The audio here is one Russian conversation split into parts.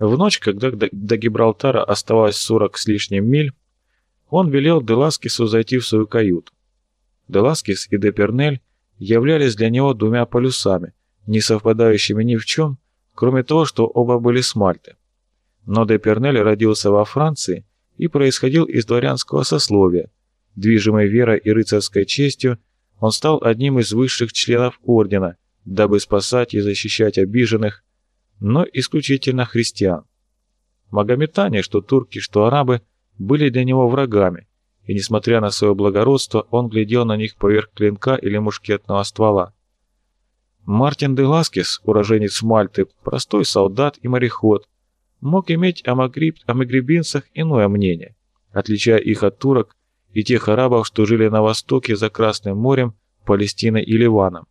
В ночь, когда до Гибралтара оставалось 40 с лишним миль, он велел Деласкису зайти в свою каюту. Деласкис и Депернель являлись для него двумя полюсами, не совпадающими ни в чем, кроме того, что оба были с Мальты. Но Депернель родился во Франции и происходил из дворянского сословия. Движимый верой и рыцарской честью, он стал одним из высших членов ордена, дабы спасать и защищать обиженных, но исключительно христиан. Магометане, что турки, что арабы, были для него врагами, и несмотря на свое благородство, он глядел на них поверх клинка или мушкетного ствола. Мартин де Ласкес, уроженец Мальты, простой солдат и мореход, мог иметь о, магриб, о магрибинцах иное мнение, отличая их от турок и тех арабов, что жили на востоке за Красным морем, Палестиной и Ливаном.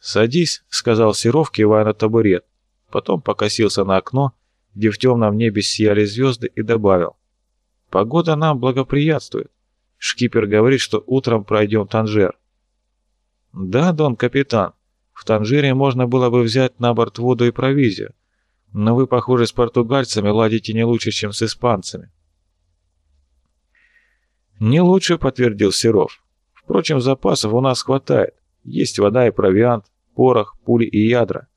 «Садись», — сказал Серов, кивая на табурет. Потом покосился на окно, где в темном небе сияли звезды, и добавил. «Погода нам благоприятствует. Шкипер говорит, что утром пройдем Танжер». «Да, дон капитан, в Танжере можно было бы взять на борт воду и провизию, но вы, похоже, с португальцами ладите не лучше, чем с испанцами». «Не лучше», — подтвердил Серов. «Впрочем, запасов у нас хватает. Есть вода и провиант, порох, пули и ядра.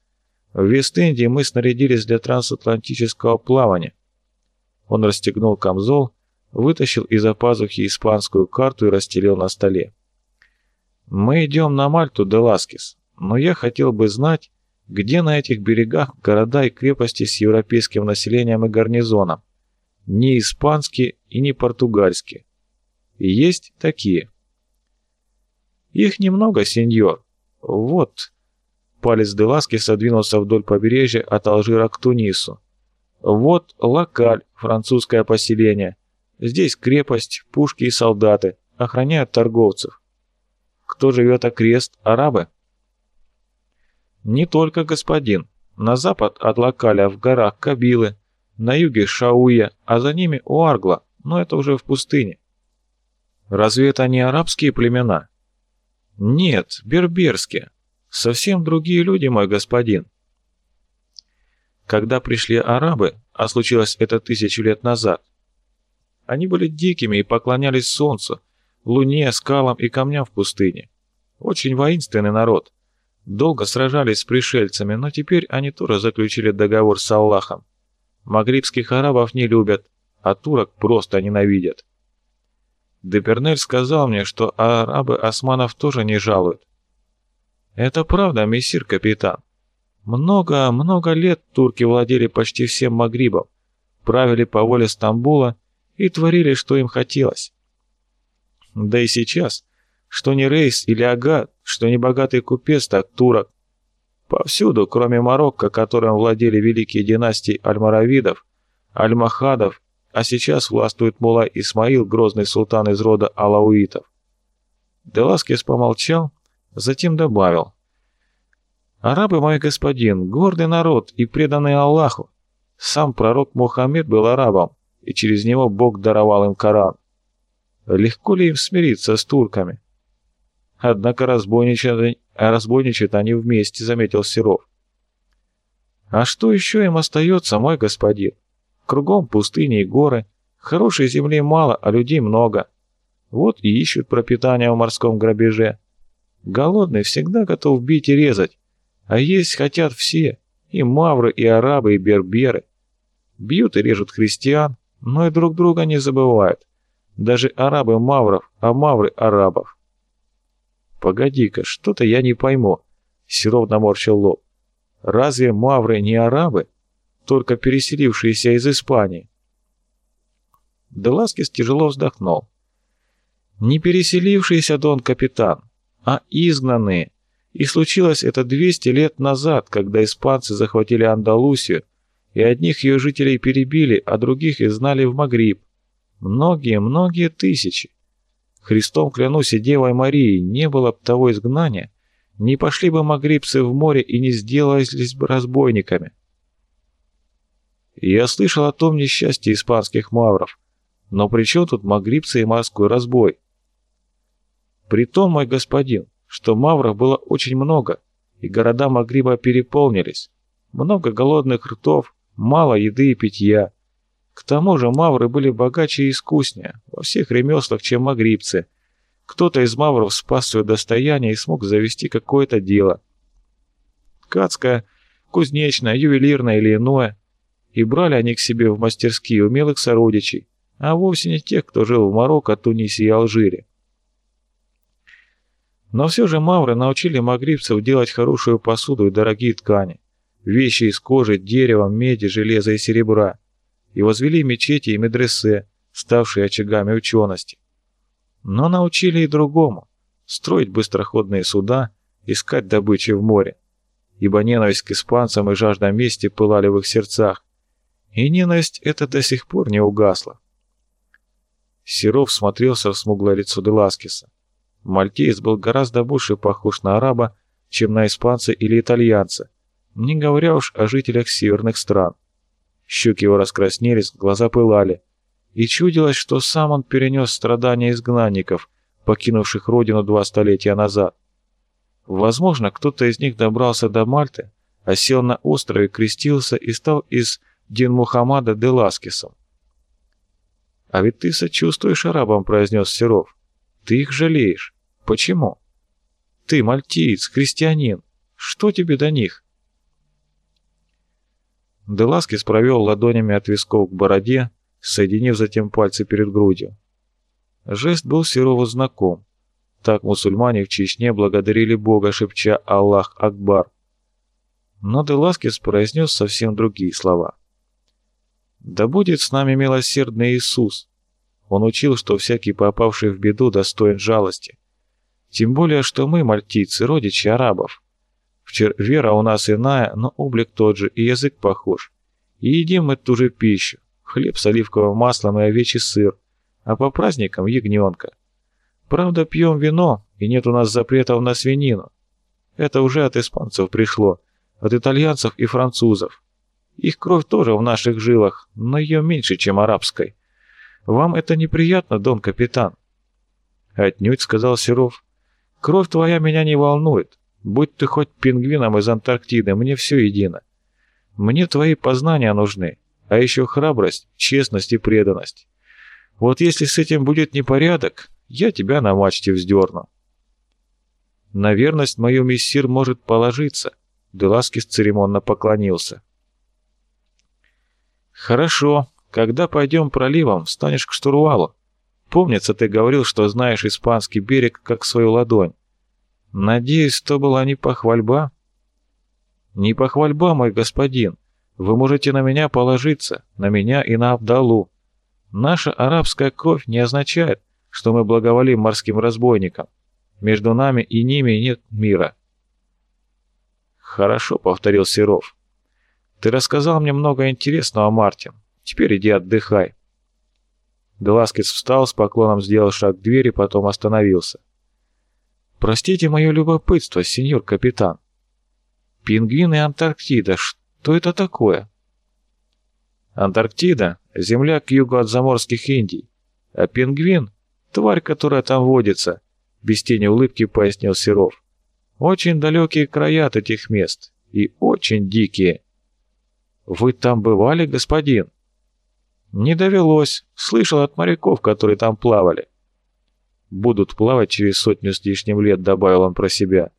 В Вест-Индии мы снарядились для трансатлантического плавания. Он расстегнул камзол, вытащил из-за пазухи испанскую карту и расстелил на столе. «Мы идем на Мальту, Деласкис, но я хотел бы знать, где на этих берегах города и крепости с европейским населением и гарнизоном, не испанские и не португальские. Есть такие». «Их немного, сеньор. Вот, Палец Деласки содвинулся вдоль побережья от Алжира к Тунису. Вот Локаль, французское поселение. Здесь крепость, пушки и солдаты, охраняют торговцев. Кто живет окрест? Арабы? Не только господин. На запад от Локаля в горах Кабилы, на юге Шауя, а за ними Уаргла, но это уже в пустыне. Разве это не арабские племена? Нет, берберские. Совсем другие люди, мой господин. Когда пришли арабы, а случилось это тысячу лет назад, они были дикими и поклонялись солнцу, луне, скалам и камням в пустыне. Очень воинственный народ. Долго сражались с пришельцами, но теперь они тоже заключили договор с Аллахом. Магрибских арабов не любят, а турок просто ненавидят. Депернель сказал мне, что арабы османов тоже не жалуют. Это правда, мессир капитан. Много-много лет турки владели почти всем Магрибом, правили по воле Стамбула и творили, что им хотелось. Да и сейчас, что не Рейс или Агат, что не богатый купец, так турок. Повсюду, кроме Марокко, которым владели великие династии Альмаравидов, Альмахадов, а сейчас властвует Мула Исмаил, грозный султан из рода Алауитов. Деласкес помолчал, Затем добавил. «Арабы, мой господин, гордый народ и преданный Аллаху. Сам пророк Мухаммед был арабом, и через него Бог даровал им Коран. Легко ли им смириться с турками?» «Однако разбойничают, они вместе», — заметил Серов. «А что еще им остается, мой господин? Кругом пустыни и горы, хорошей земли мало, а людей много. Вот и ищут пропитание в морском грабеже. Голодный всегда готов бить и резать, а есть хотят все, и мавры, и арабы, и берберы. Бьют и режут христиан, но и друг друга не забывают. Даже арабы мавров, а мавры арабов. Погоди-ка, что-то я не пойму. Серов наморщил лоб. Разве мавры не арабы? Только переселившиеся из Испании. Деласкис тяжело вздохнул. Не переселившийся, дон капитан а изгнанные. И случилось это 200 лет назад, когда испанцы захватили Андалусию, и одних ее жителей перебили, а других изгнали в Магриб. Многие-многие тысячи. Христом клянусь и Девой Марией, не было бы того изгнания, не пошли бы магрибцы в море и не сделались бы разбойниками. Я слышал о том несчастье испанских мавров, но при чем тут магрибцы и морской разбой? При том, мой господин, что мавров было очень много, и города Магриба переполнились. много голодных ртов, мало еды и питья. К тому же мавры были богаче и искуснее во всех ремеслах, чем магрибцы. Кто-то из мавров спас свое достояние и смог завести какое-то дело. Ткацкое, кузнечное, ювелирное или иное. И брали они к себе в мастерские умелых сородичей, а вовсе не тех, кто жил в Марокко, Тунисе и Алжире. Но все же мавры научили магрибцев делать хорошую посуду и дорогие ткани, вещи из кожи, дерева, меди, железа и серебра, и возвели мечети и медресе, ставшие очагами учености. Но научили и другому – строить быстроходные суда, искать добычу в море, ибо ненависть к испанцам и жажда мести пылали в их сердцах, и ненависть эта до сих пор не угасла. Серов смотрелся в смуглое лицо Деласкиса. Мальтиец был гораздо больше похож на араба, чем на испанца или итальянца, не говоря уж о жителях северных стран. Щеки его раскраснелись, глаза пылали, и чудилось, что сам он перенес страдания изгнанников, покинувших родину два столетия назад. Возможно, кто-то из них добрался до Мальты, осел на острове, крестился и стал из Дин Мухаммада де Ласкисом. «А ведь ты сочувствуешь арабам», — произнес Серов. Ты их жалеешь. Почему? Ты мальтиец, христианин. Что тебе до них? Деласкис провел ладонями от висков к бороде, соединив затем пальцы перед грудью. Жест был Серову знаком. Так мусульмане в Чечне благодарили Бога, шепча «Аллах Акбар». Но Деласкис произнес совсем другие слова. «Да будет с нами милосердный Иисус, он учил, что всякий попавший в беду достоин жалости. Тем более, что мы, мальтийцы, родичи арабов. Вчера вера у нас иная, но облик тот же, и язык похож. И едим мы ту же пищу. Хлеб с оливковым маслом и овечий сыр. А по праздникам ягненка. Правда, пьем вино, и нет у нас запретов на свинину. Это уже от испанцев пришло, от итальянцев и французов. Их кровь тоже в наших жилах, но ее меньше, чем арабской. Вам это неприятно, дон капитан?» «Отнюдь», — сказал Серов. «Кровь твоя меня не волнует. Будь ты хоть пингвином из Антарктиды, мне все едино. Мне твои познания нужны, а еще храбрость, честность и преданность. Вот если с этим будет непорядок, я тебя на мачте вздерну». «На верность мою мессир может положиться», — Деласкис церемонно поклонился. «Хорошо», когда пойдем проливом, встанешь к штурвалу. Помнится, ты говорил, что знаешь испанский берег как свою ладонь. Надеюсь, то была не похвальба? Не похвальба, мой господин. Вы можете на меня положиться, на меня и на Абдалу. Наша арабская кровь не означает, что мы благоволим морским разбойникам. Между нами и ними нет мира. Хорошо, повторил Серов. Ты рассказал мне много интересного, Мартин. Теперь иди отдыхай». Деласкес встал, с поклоном сделал шаг к двери, потом остановился. «Простите мое любопытство, сеньор капитан. Пингвины Антарктида, что это такое?» «Антарктида — земля к югу от заморских Индий, а пингвин — тварь, которая там водится», — без тени улыбки пояснил Серов. «Очень далекие края от этих мест и очень дикие». «Вы там бывали, господин?» «Не довелось. Слышал от моряков, которые там плавали». «Будут плавать через сотню с лишним лет», — добавил он про себя.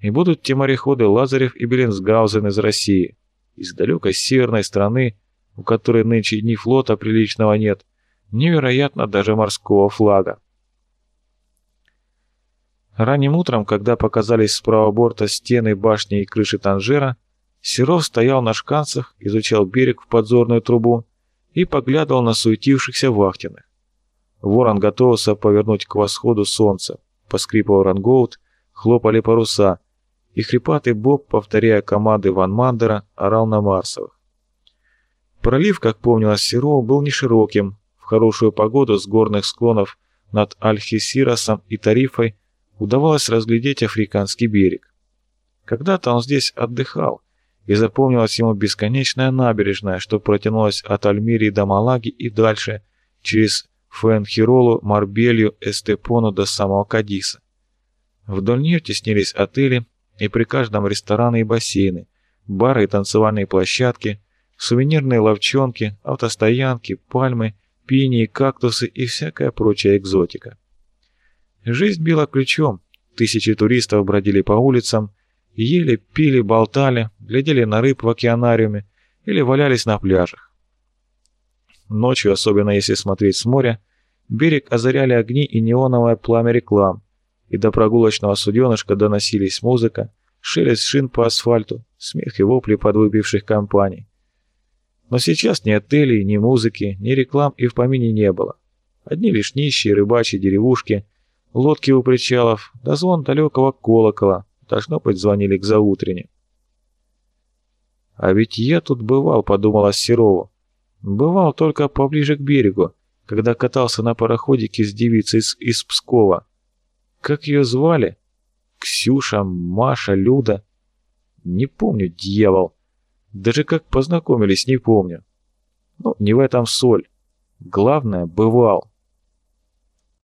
«И будут те мореходы Лазарев и Беленсгаузен из России, из далекой северной страны, у которой нынче ни флота приличного нет, невероятно даже морского флага». Ранним утром, когда показались с правого борта стены, башни и крыши Танжера, Серов стоял на шканцах, изучал берег в подзорную трубу и поглядывал на суетившихся вахтенных. Ворон готовился повернуть к восходу солнца. Поскрипывал рангоут, хлопали паруса, и хрипатый Боб, повторяя команды Ван Мандера, орал на Марсовых. Пролив, как помнилось Серову, был нешироким. В хорошую погоду с горных склонов над Альхисиросом и Тарифой удавалось разглядеть африканский берег. Когда-то он здесь отдыхал, и запомнилась ему бесконечная набережная, что протянулась от Альмирии до Малаги и дальше, через Фуэнхиролу, Марбелью, Эстепону до самого Кадиса. Вдоль нее теснились отели, и при каждом рестораны и бассейны, Бары и танцевальные площадки, сувенирные ловчонки, автостоянки, пальмы, пинии, кактусы и всякая прочая экзотика. Жизнь била ключом, тысячи туристов бродили по улицам, ели, пили, болтали, глядели на рыб в океанариуме или валялись на пляжах. Ночью, особенно если смотреть с моря, берег озаряли огни и неоновое пламя реклам, и до прогулочного суденышка доносились музыка, шелест шин по асфальту, смех и вопли подвыпивших компаний. Но сейчас ни отелей, ни музыки, ни реклам и в помине не было. Одни лишь нищие рыбачьи деревушки, лодки у причалов, да звон далекого колокола, должно быть, звонили к заутрене. «А ведь я тут бывал», — подумала Серову. «Бывал только поближе к берегу, когда катался на пароходике с девицей из, из Пскова. Как ее звали? Ксюша, Маша, Люда? Не помню, дьявол. Даже как познакомились, не помню. Ну, не в этом соль. Главное, бывал.